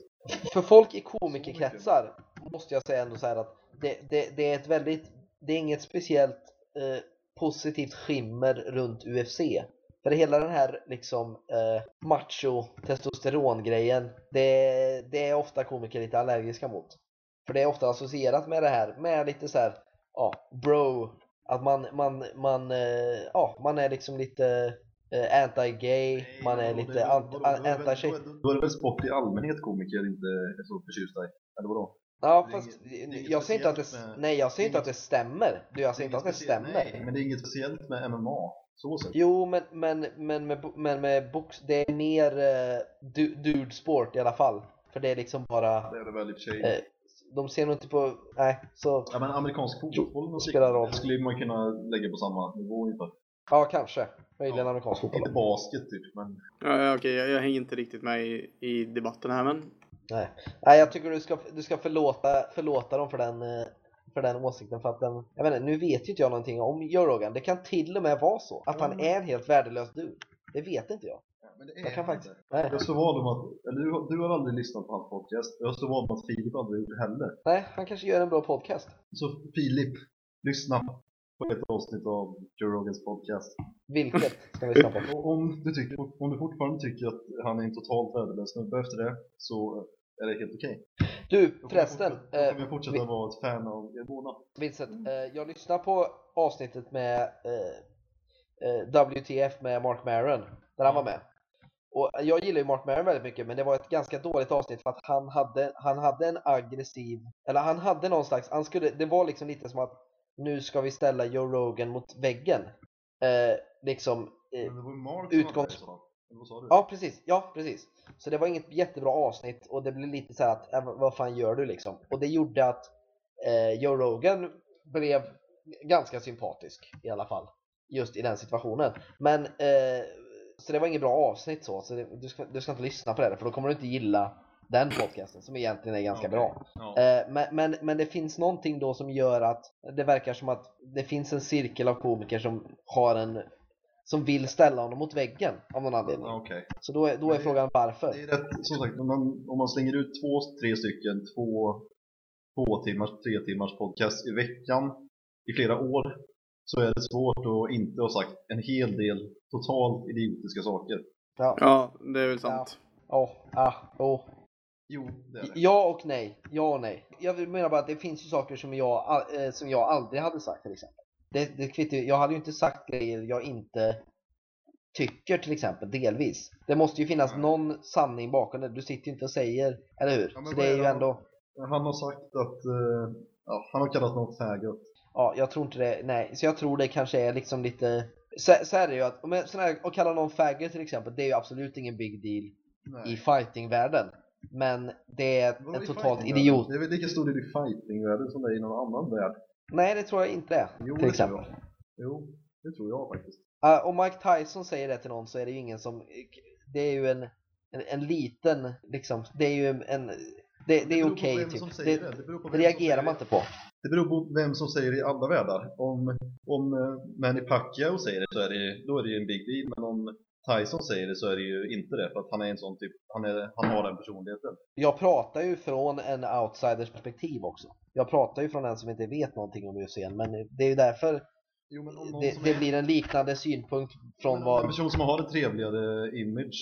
För folk i komikerkretsar måste jag säga ändå så här att det, det, det är ett väldigt, det är inget speciellt eh, positivt skimmer runt UFC. För hela den här liksom eh, macho testosterongrejen, det, det är ofta komiker lite allergiska mot. För det är ofta associerat med det här, med lite så här, ja, bro, att man, man, man, eh, ja, man är liksom lite eh, anti-gay, man är lite anti-tjej. Då är det väl sport i allmänhet komiker inte är så förtjusta i? Eller vadå? Ja, Det fast inget- inget jag säger inte att det, med- nej jag är inte att det stämmer. Du, jag säger inte att det stämmer. Nej, men det är inget speciellt med MMA. Så sett. Jo, men, men, men med, men med box, det är mer eh, du, dude sport i alla fall. För det är liksom bara, Det är det väl i eh, de ser nog inte på, nej, så, Ja men amerikansk fotboll och spelar roll. skulle man kunna lägga på samma nivå ungefär. ja kanske. Möjligen Ja. amerikansk fotboll. Inte basket typ, men ja ja, okej, jag, jag hänger inte riktigt med i, i debatten här, men... Nej. nej, jag tycker du ska, du ska förlåta, förlåta dem för den, eh, för den åsikten. För att den, jag vet inte, nu vet ju inte jag någonting om Joe Rogan. Det kan till och med vara så att han Mm. är en helt värdelös dude. Det vet inte jag. men det är Jag kan han faktiskt, nej. Jag slår vad om att, eller du, du har aldrig lyssnat på hans podcast. Jag slår vad om att Filip aldrig gjort det heller. Nej, han kanske gör en bra podcast. Så Filip, lyssna på ett avsnitt av Joe Rogans podcast. Vilket ska vi lyssna på? Om du, tycker, om du fortfarande tycker att han är en totalt värdelös snubbe efter det så är det helt okej. Du, jag förresten. Eh, kommer jag fortsätta vi- vara ett fan av båda. Vincent, eh, jag lyssnade på avsnittet med eh, eh, WTF med Mark Maron, där han var med. Och jag gillar ju Mark Maron väldigt mycket, men det var ett ganska dåligt avsnitt för att han hade, han hade en aggressiv, eller han hade någon slags, han skulle, det var liksom lite som att nu ska vi ställa Joe Rogan mot väggen. Eh, liksom, eh, utgångs- vad sa du? Ja, precis. Ja, precis. Så det var inget jättebra avsnitt och det blev lite så här att, äh, vad- fan gör du liksom? Och det gjorde att eh, Joe Rogan blev ganska sympatisk i alla fall. Just i den situationen. Men, eh, så det var inget bra avsnitt så. så det, du, ska, du ska inte lyssna på det för då kommer du inte gilla den podcasten som egentligen är ganska Okej. bra. Ja. Eh, men, men, men det finns någonting då som gör att det verkar som att det finns en cirkel av komiker som har en som vill ställa honom mot väggen av någon anledning. Ja, Okej. Så då är, då är Men- frågan varför. Det är rätt, som sagt, om man, om man slänger ut två, tre stycken, två, två timmars, tre timmars podcast i veckan i flera år så är det svårt att inte ha sagt en hel del totalt idiotiska saker. Ja, Ja, det är väl sant. oh, ah, oh. Jo, det är det. Ja och nej. Ja och nej. Jag menar bara att det finns ju saker som jag, eh, som jag aldrig hade sagt till exempel. Det, det kvittar Jag hade ju inte sagt grejer jag inte tycker till exempel, delvis. Det måste ju finnas Nej. någon sanning bakom det. Du sitter ju inte och säger, eller hur? Ja, men Så det är ju det ändå... Han har sagt att, eh, ja, han har kallat något faggot. Ja, jag tror inte det. Nej, så jag tror det kanske är liksom lite... Så, så är det ju att, jag, sån här, att kalla någon faggot till exempel, det är ju absolut ingen big deal i fightingvärlden. Men det är en totalt idiot. Det är väl lika stor del i fightingvärlden som det är i någon annan värld. Nej, det tror jag inte. Jo, till det exempel. tror jag. Jo, det tror jag faktiskt. Uh, om Mike Tyson säger det till någon så är det ju ingen som... Det är ju en, en, en liten, liksom, det är ju en... Det, det är okej vem typ. Det, det. Det, reagerar man inte på. Det beror på vem som säger det i alla världar. Om, om eh, Manny Pacquiao säger det så är det, då är det ju en big deal. Men om Tyson säger det så är det ju inte det. För att han är en sån typ, han, är, han har den personligheten. Jag pratar ju från en outsiders perspektiv också. Jag pratar ju från en som inte vet någonting om UFC men det är ju därför Jo, det, det är, blir en liknande synpunkt från men om en vad... person som har en trevligare image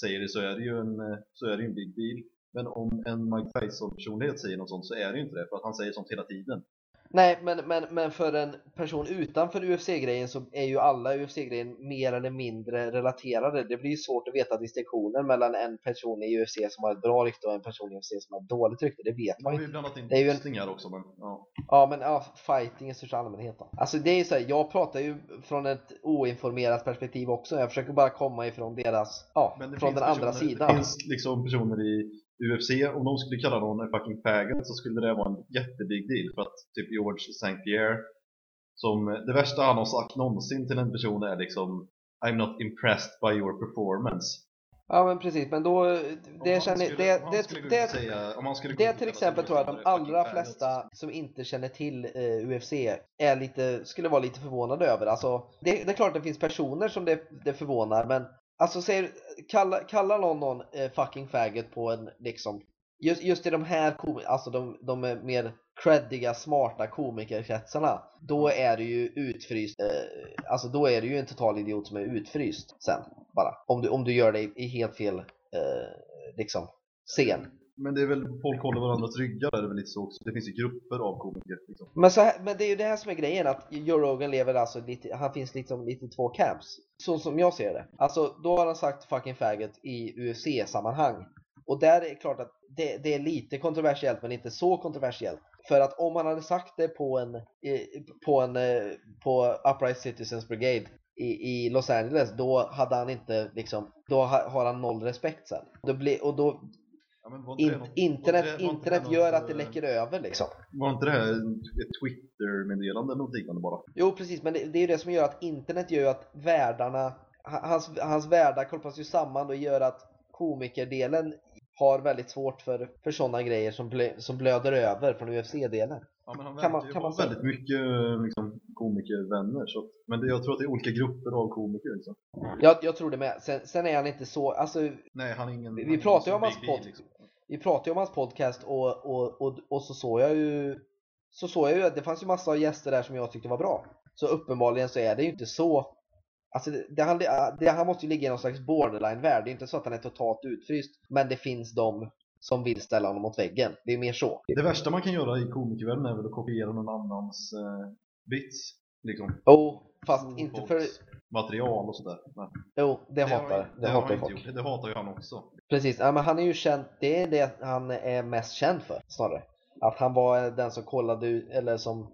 säger det så är det ju en, så är det en big deal. Men om en Mike Tyson-personlighet säger något sånt så är det ju inte det. För att han säger sånt hela tiden. Nej, men, men, men för en person utanför UFC-grejen så är ju alla UFC-grejen mer eller mindre relaterade. Det blir ju svårt att veta distinktionen mellan en person i UFC som har ett bra rykte och en person i UFC som har ett dåligt rykte. Det vet man ju vi blandat in Det är ju en- här också men ja. Ja men ja, fighting i största allmänhet då. Alltså det är ju så här, jag pratar ju från ett oinformerat perspektiv också. Jag försöker bara komma ifrån deras, ja, från den andra personer, sidan. Det finns liksom personer i UFC, om de skulle kalla någon en fucking faggot så skulle det vara en jättebig deal för att typ George St. Pierre som det värsta han har sagt någonsin till en person är liksom I'm not impressed by your performance. Ja men precis, men då, det känner, skulle- det, det, det, säga- Det till exempel tror jag de motståndare fucking allra flesta som inte känner till eh, UFC är lite, skulle vara lite förvånade över. Alltså, det, det är klart det finns personer som det, det förvånar men alltså säger, kalla, kallar någon någon eh, fucking faggot på en liksom Just, just i de här kom, alltså de, de mer creddiga, smarta komikerkretsarna Då är det ju utfryst, eh, alltså då är det ju en total idiot som är utfryst sen bara. Om du, om du gör det i, i helt fel eh, liksom scen men det är väl, folk håller varandras ryggar är det väl lite så också. Det finns ju grupper av komiker. Liksom. Men, så här, men det är ju det här som är grejen att Joe Rogan lever alltså lite, han finns liksom lite i två camps. Så som jag ser det. Alltså då har han sagt fucking faggot i UFC-sammanhang. Och där är det klart att det, det är lite kontroversiellt men inte så kontroversiellt. För att om han hade sagt det på en, på en, eh, på Upright Citizens Brigade i, i Los Angeles då hade han inte liksom, då har han noll respekt sen. Då blir, och då, Ja, in, något- internet, det- internet gör något, att det eh, läcker över liksom. Var inte det här ett Twitter-meddelande eller något liknande bara? Jo precis, men det, det är ju det som gör att internet gör att världarna, ha- hans, hans världar kopplas ju samman och gör att komikerdelen har väldigt svårt för, för sådana grejer som, blö, som blöder över från UFC-delen. Ja, men han Kan man- kan ha man säga. väldigt mycket liksom, komikervänner. Så att, men det, jag tror att det är olika grupper av komiker. Liksom. Jag, jag tror det med. Sen, sen är han inte så, alltså Nej, han är ingen... Vi- han pratar ju om hans podd. Liksom. Vi pratade ju om hans podcast och, och, och, och så såg jag ju så såg jag ju att det fanns ju massa av gäster där som jag tyckte var bra. Så uppenbarligen så är det ju inte så Alltså det, det, han, det, han måste ju ligga i någon slags borderline-värld. Det är inte så att han är totalt utfryst. Men det finns de som vill ställa honom mot väggen. Det är mer så. Det värsta man kan göra i komikervärlden är väl att kopiera någon annans eh, bits. Liksom. Jo, fast inte för... material och sådär. Men Jo, det har- hatar det. det hatar folk. gjort. Det hatar ju han också. Precis, ja, men han är ju känd, det är det han är mest känd för snarare. Att han var den som kollade eller som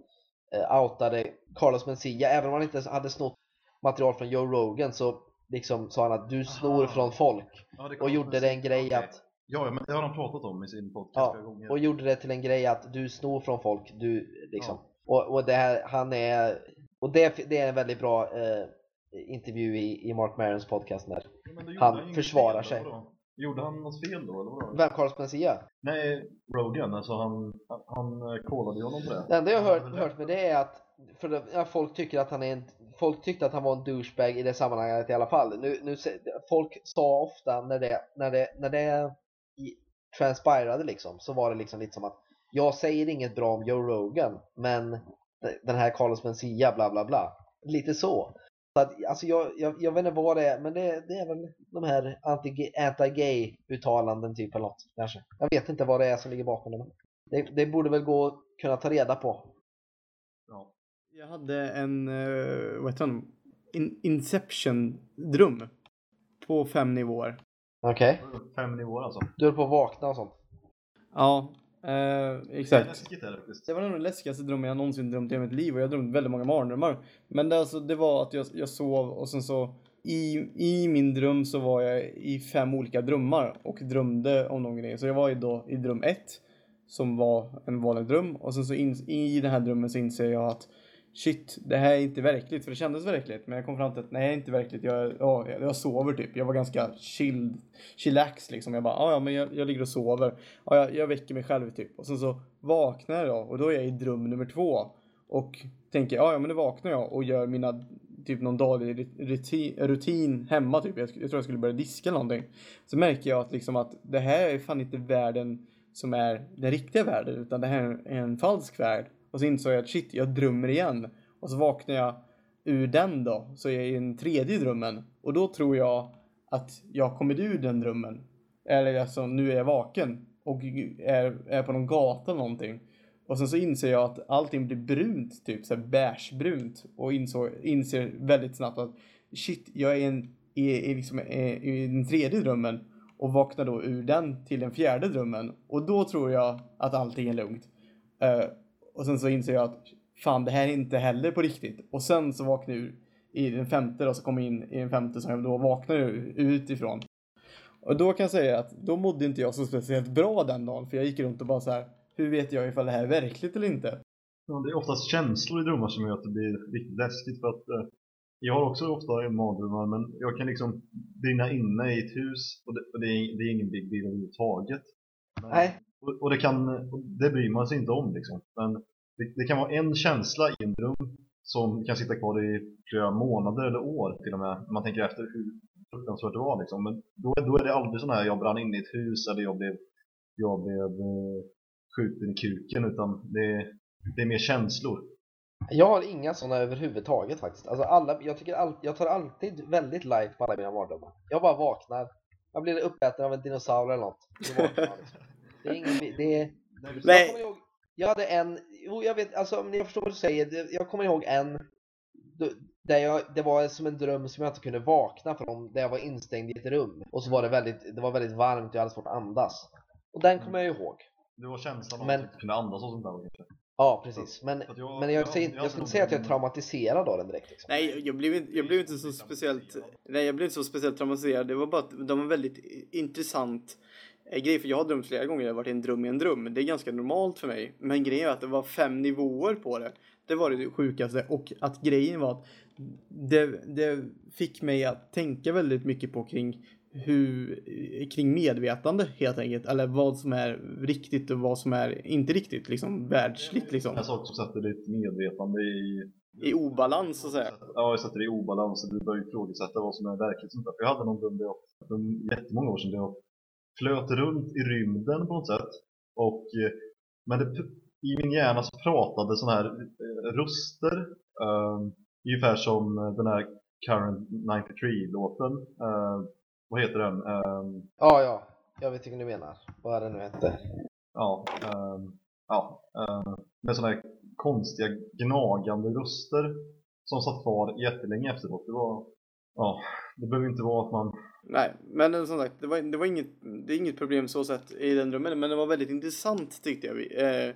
eh, outade Carlos Mencia, även om han inte hade snott material från Joe Rogan så liksom sa han att du snor Aha. från folk Ja, det och gjorde det en grej okej. att Ja, men det har han pratat om i sin podcast Ja, gånger. och gjorde det till en grej att du snor från folk, du liksom. Ja. Och, och det här, han är, och det, det är en väldigt bra eh, intervju i, i Mark Marons podcast när Ja, då han försvarar sig. vadå? Gjorde han något fel då eller vadå? Vem Carlos Mencia? Nej, Rogan, alltså han, han, kollade ju honom på det. Det enda jag har hört, hört med det är att för det, ja, folk tycker att han är en, folk tyckte att han var en douchebag i det sammanhanget i alla fall. Nu, nu, folk sa ofta när det, när det, när det i- transpirade liksom så var det liksom lite som att jag säger inget bra om Joe Rogan men den här Carlos Mencia bla bla bla. Lite så. Så att, alltså jag, jag, jag vet inte vad det är men det, det är väl de här anti- anti-gay uttalanden typ eller något kanske. Jag vet inte vad det är som ligger bakom det. Det, det borde väl gå att kunna ta reda på. Ja. Jag hade en, uh, vad heter den? In Inception-dröm. På fem nivåer. Okej. Fem nivåer alltså. Du höll på att vakna och sånt. Ja, eh, exakt. det var nog den läskigaste drömmen jag någonsin drömt i mitt liv och jag har drömt väldigt många mardrömmar. Men det, alltså, det var att jag, jag sov och sen så i, i min dröm så var jag i fem olika drömmar och drömde om någon grej. Så jag var ju då i dröm ett som var en vanlig dröm och sen så in, i den här drömmen så inser jag att shit, det här är inte verkligt för det kändes verkligt men jag kom fram till att nej, det är inte verkligt. Jag, ja, jag, sover typ. Jag var ganska chill, chillax liksom. Jag bara, "Ja, ja men jag, jag ligger och sover. Ah, jag, jag väcker mig själv typ. Och sen så vaknar jag då och då är jag i dröm nummer två. Och tänker, ja, ja men nu vaknar jag och gör mina, typ någon daglig rutin, rutin hemma typ. Jag, jag tror jag skulle börja diska eller någonting. Så märker jag att liksom att det här är fan inte världen som är den riktiga världen utan det här är en falsk värld. Och så insåg jag att shit, jag drömmer igen. Och så vaknar jag ur den då, så är jag i den tredje drömmen. Och då tror jag att jag kommit ur den drömmen. Eller alltså, nu är jag vaken och är, är på någon gata någonting. Och sen så inser jag att allting blir brunt, typ så här bärsbrunt. Och insåg, inser väldigt snabbt att shit, jag är en, i, i, liksom, är, i den tredje drömmen. Och vaknar då ur den till den fjärde drömmen. Och då tror jag att allting är lugnt. Uh, och sen så inser jag att fan, det här är inte heller på riktigt. Och sen så vaknar jag ur i den femte då, så kommer jag in i den femte som jag då vaknar ur, utifrån. Och då kan jag säga att då mådde inte jag så speciellt bra den dagen. För jag gick runt och bara så här, hur vet jag ifall det här är verkligt eller inte? Ja, det är oftast känslor i drömmar som gör att det blir riktigt läskigt för att eh, jag har också ofta mardrömmar men jag kan liksom brinna inne i ett hus och det, och det, är, det är ingen big deal överhuvudtaget. Men, Nej. Och, och det kan, det bryr man sig inte om liksom. Men det, det kan vara en känsla i en rum som kan sitta kvar i flera månader eller år till och med. När man tänker efter hur fruktansvärt det var liksom. Men då, då är det aldrig sådana här jag brann in i ett hus eller jag blev, jag blev eh, skjuten i kuken utan det, det är mer känslor. Jag har inga sådana överhuvudtaget faktiskt. Alltså alla, jag, tycker all, jag tar alltid väldigt light på alla mina mardrömmar. Jag bara vaknar. Jag blir uppäten av en dinosaurie eller något. Vaknar liksom. Det är ingen, det är, jag Nej. kommer ihåg, jag hade en, jo jag vet, alltså men jag förstår vad du säger. Det- Jag kommer ihåg en, där jag, det var som en dröm som jag inte kunde vakna från, där jag var instängd i ett rum. Och så var det väldigt, det var väldigt varmt och jag hade svårt att andas. Och den kommer jag ihåg. Det var känslan av Men- att inte kunna andas och sånt där kanske. Ja, precis. Men, jag- men jag, jag- säger, jag jag, hade inte säga att jag är traumatiserad av den direkt. Liksom. Nej, jag blev, inte- jag blev inte så speciellt, nej jag blev inte så speciellt traumatiserad. Det var bara att de var väldigt intressant grej. För jag har drömt flera gånger, jag har varit i en dröm i en dröm. Det är ganska normalt för mig. Men grejen är att det var fem nivåer på det. Det var det sjukaste. Och att grejen var att det, det fick mig att tänka väldigt mycket på kring hur, kring medvetande helt enkelt. Eller vad som är riktigt och vad som är inte riktigt, liksom världsligt liksom. En sak som sätter ditt medvetande i... I obalans så att säga. Ja, jag sätter det i obalans och du börjar ifrågasätta vad som är verkligt. För jag hade någon dröm där jag, för jättemånga år sedan, där jag flöt runt i rymden på något sätt. Och, eh, men det, i min hjärna så pratade sådana här eh, röster. eh, ungefär som eh, den här Current 93-låten. Uh, vad heter den? Eh, Ja, ja. Jag vet vilken du menar. Vad är det nu hette? ja, ehm, ja ehm, med sådana här konstiga gnagande röster som satt kvar jättelänge efteråt. Det var, ja, det behöver inte vara att man, Nej, men som sagt, det var, det var inget, det är inget problem så sett i den drömmen, men det var väldigt intressant tyckte jag. Eh,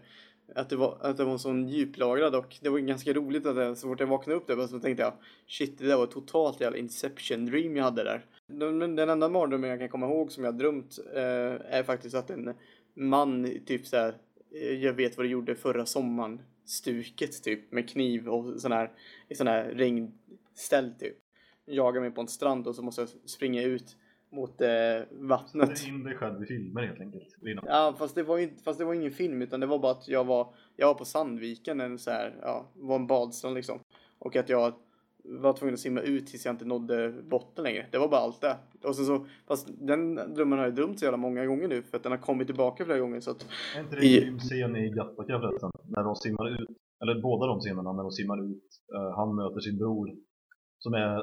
att det var, att det var sån djuplagrad och det var ganska roligt att jag, så fort jag vaknade upp där så tänkte jag shit, det där var totalt jävla inception dream jag hade där. Den, den enda mardrömmen jag kan komma ihåg som jag drömt eh, är faktiskt att en man typ så här, eh, jag vet vad du gjorde förra sommaren, stuket typ med kniv och sån här, i sån här regnställ typ jagar mig på en strand och så måste jag springa ut mot eh, vattnet. Ställ in dig själv i filmer helt enkelt. Ja, fast det, var ju inte, fast det var ingen film utan det var bara att jag var, jag var på Sandviken, en så här, ja, var en badstrand liksom. Och att jag var tvungen att simma ut tills jag inte nådde botten längre. Det var bara allt det. Och sen så, fast den drömmen har jag drömt så jävla många gånger nu för att den har kommit tillbaka flera gånger så att Är inte det I- scen i Gattaca förresten? När de simmar ut, eller båda de scenerna när de simmar ut. eh, han möter sin bror som är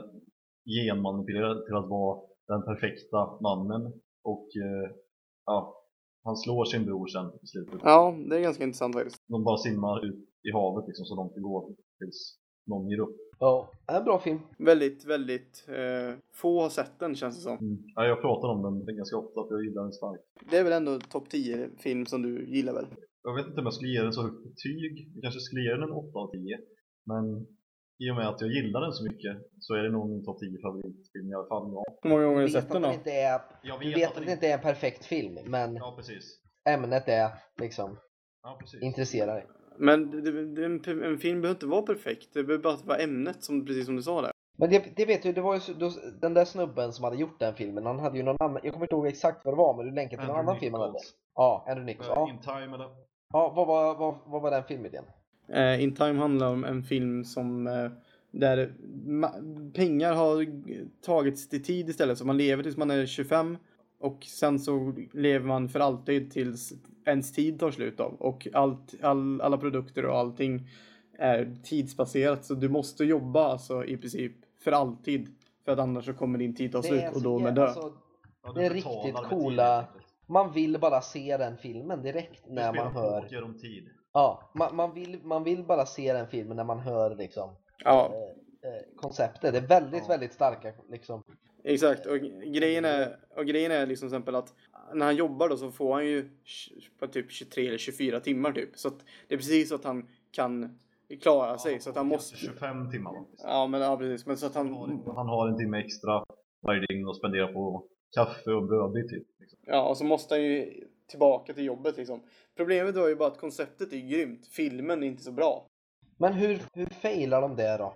genmanipulerad till att vara den perfekta mannen. Och eh, ja, han slår sin bror sen i slutet. ja, det är ganska intressant faktiskt. De bara simmar ut i havet liksom så långt det går tills någon ger upp. Ja, en bra film. Väldigt, väldigt eh, få har sett den känns det som. Mm. Ja, jag pratar om den ganska ofta för jag gillar den starkt. Det är väl ändå topp 10 film som du gillar väl? Jag vet inte om jag skulle ge den så högt betyg. Jag kanske skulle ge den en 8 av 10. Men i och med att jag gillar den så mycket så är det nog min topp 10 favoritfilm i alla fall. Hur många gånger har Du vet sett att den då? inte är, jag du vet att det inte är en perfekt film, men Ja, precis. ämnet är liksom Ja, intresserar. Men det, det, en, en film behöver inte vara perfekt. Det behöver bara vara ämnet, som, precis som du sa där. Men det, det vet du, det var ju då, den där snubben som hade gjort den filmen, han hade ju någon annan, jag kommer inte ihåg exakt vad det var, men du länkade till någon Andrew annan film han hade. Nichols. Ja, Andrew Nichols. Eh, Ja, In time eller? ja vad, var, vad, vad var den filmidén? Eh, In Time handlar om en film som eh, där pengar har tagits till tid istället. Så man lever tills man är 25 och sen så lever man för alltid tills ens tid tar slut av. Och allt, all, alla produkter och allting är tidsbaserat. Så du måste jobba alltså i princip för alltid. För att annars så kommer din tid ta slut och då med dö. alltså, Det är riktigt coola- man vill bara se den filmen direkt när spelar man hör. poker om tid. Ja, man, man, vill, man vill bara se den filmen när man hör liksom Ja, eh, eh, konceptet. Det är väldigt, Ja. väldigt starka liksom. Exakt, och grejen är, och grejen är liksom till exempel att när han jobbar då så får han ju på typ 23 eller 24 timmar typ. Så att det är precis så att han kan klara sig. så att han måste... 25 timmar va? Ja men ja precis, men så att Han han har en timme extra varje dygn och spenderar på kaffe och brödbit typ. Liksom. Ja och så måste han ju tillbaka till jobbet liksom. Problemet var ju bara att konceptet är grymt. Filmen är inte så bra. Men hur, hur failar de det då?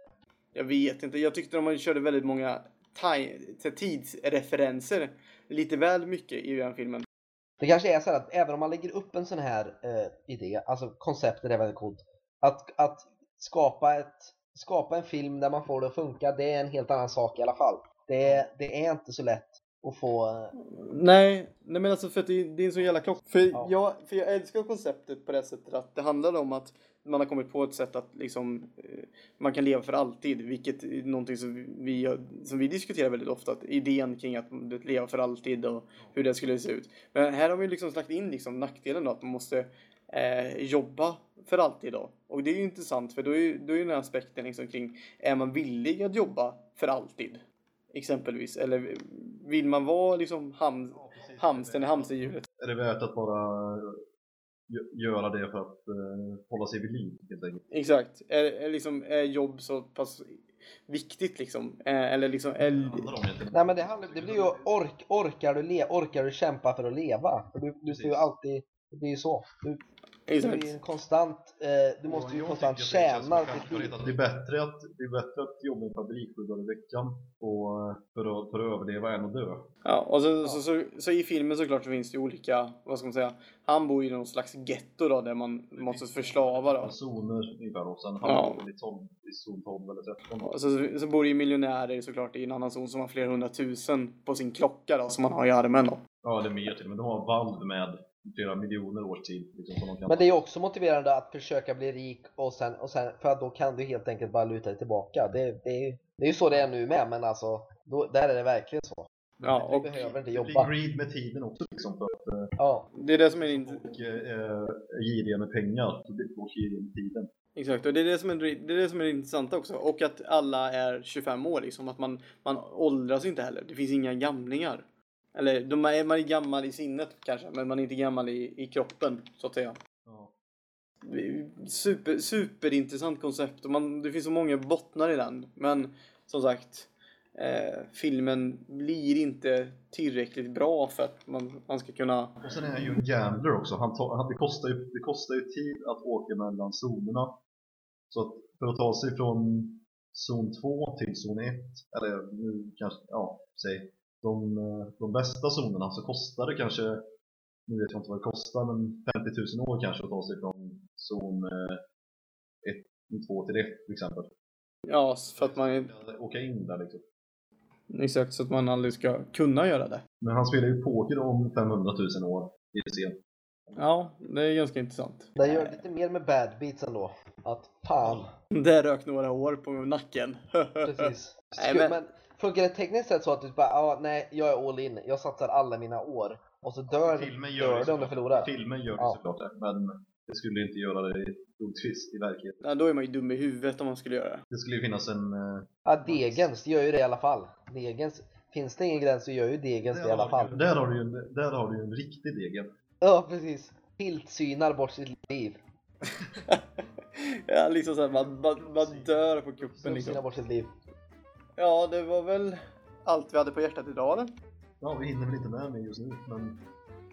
Jag vet inte, jag tyckte de körde väldigt många tidsreferenser. Lite väl mycket i den filmen. Det kanske är så här att även om man lägger upp en sån här eh, idé, alltså konceptet är väldigt coolt. Att, att skapa, ett, skapa en film där man får det att funka, det är en helt annan sak i alla fall. Det, det är inte så lätt att få... Nej, nej men alltså för att det, det är en så jävla klock. För, Ja. jag, för jag älskar konceptet på det sättet att det handlar om att man har kommit på ett sätt att liksom eh, man kan leva för alltid, vilket är någonting som vi, som vi diskuterar väldigt ofta, att idén kring att leva för alltid och hur det skulle se ut. Men här har vi liksom lagt in liksom nackdelen då, att man måste eh, jobba för alltid då. Och det är ju intressant för då är ju då är den här aspekten liksom kring, är man villig att jobba för alltid? Exempelvis, eller vill man vara liksom ham, hamstern i hamsterhjulet? Är det värt att bara gö- göra det för att eh, hålla sig vid liv helt enkelt? Exakt. Är, är, liksom, är jobb så pass viktigt liksom? Eh, Eller liksom... Det Är, handlar om egentligen. Nej men det, handlar, det blir ju ork, orkar, du le, orkar du kämpa för att leva? För du, du får ju alltid, det blir ju så. Du, exakt. ju en konstant, eh, du måste ju Jag konstant det tjäna ditt liv. Det är bättre att, det är bättre att jobba i en fabrik sju dagar i veckan och, eh, för, att, för att överleva än att dö. Ja, och så, Så, så, så i filmen såklart så finns det ju olika, vad ska man säga, han bor i någon slags getto då där man måste förslava då. Zoner ungefär och sen Ja. hamnar man i, 12, i zon 12 eller 13. Och så, så bor det ju miljonärer såklart i en annan zon som har flera hundratusen på sin klocka då som man har i armen då. Ja, det är mer till men de har valv med flera miljoner års tid. Liksom, som de kan Men det är också motiverande att försöka bli rik och sen, och sen för att då kan du helt enkelt bara luta dig tillbaka. Det, det, är, ju- det är ju så det är nu med, men alltså då, där är det verkligen så. Ja, Du och behöver inte Det jobba. greed med tiden också liksom för att eh, Ja, det är det som är int- folk eh, giriga med pengar. Folk giriga med tiden. Exakt, och det är det som är det, är det, som är det intressanta också. Och att alla är 25 år liksom. Att man, man åldras inte heller. Det finns inga gamlingar. Eller de är, man är gammal i sinnet kanske, men man är inte gammal i, i kroppen så att säga. Ja. Super, superintressant koncept och man, det finns så många bottnar i den. Men som sagt, eh, filmen blir inte tillräckligt bra för att man, man ska kunna... Och sen är han ju en gambler också. Han tar, han, det, kostar ju, det kostar ju tid att åka mellan zonerna. Så att för att ta sig från zon 2 till zon 1, eller nu kanske, ja, säg de, eh, de bästa zonerna så kostar det kanske, nu vet jag inte vad det kostar, men 50 000 år kanske att ta sig från zon 1, 2 till 1 till exempel. Ja, för att man... Åka in där liksom. Exakt, så att man aldrig ska kunna göra det. Men han spelar ju poker om 500 000 år i scen. Ja, det är ganska intressant. Det gör lite mer med bad beats ändå. Att fan. Det rök några år på nacken. (laughs) Precis. Nej, Skulle- men- men... funkar det tekniskt sett så att du bara, ja nej, jag är all in. Jag satsar alla mina år. Och så dör, Filmen dör det du om du förlorar. Filmen gör det Ja. såklart det, men det skulle inte göra det troligtvis i verkligheten. Ja, då är man ju dum i huvudet om man skulle göra det. Det skulle ju finnas en... eh, Ja, Degens gör ju det i alla fall. Degens, finns det ingen gräns så gör ju Degens det i alla du, fall. ju- där, har du ju en, där har du ju en riktig degen. Ja, precis. Piltsynar bort sitt liv. (laughs) ja, liksom såhär, man, man, man dör på kuppen liksom. bort sitt liv. Ja, det var väl allt vi hade på hjärtat idag eller? Ja, vi hinner väl inte med mig just nu, men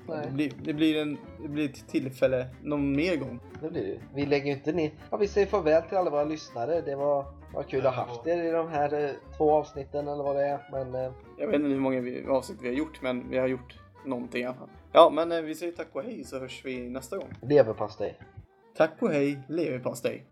Det blir, det, blir en, det blir ett tillfälle någon mer gång. det blir det. Vi lägger ju inte ner. Ja, vi säger farväl till alla våra lyssnare. Det var, var kul att ha haft er i de här eh, två avsnitten eller vad det är. Men eh, Jag vet inte hur många vi, avsnitt vi har gjort, men vi har gjort någonting i alla fall. Ja, men eh, vi säger tack och hej så hörs vi nästa gång. leverpastej. Tack och hej, leverpastej.